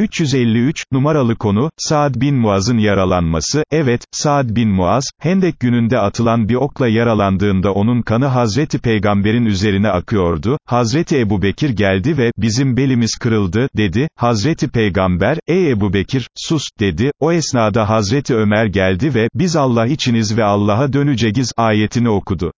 353, numaralı konu, Saad bin Muaz'ın yaralanması, evet, Saad bin Muaz, Hendek gününde atılan bir okla yaralandığında onun kanı Hazreti Peygamber'in üzerine akıyordu, Hazreti Ebu Bekir geldi ve, bizim belimiz kırıldı, dedi, Hazreti Peygamber, ey Ebu Bekir, sus, dedi, o esnada Hazreti Ömer geldi ve, biz Allah içiniz ve Allah'a döneceğiz, ayetini okudu.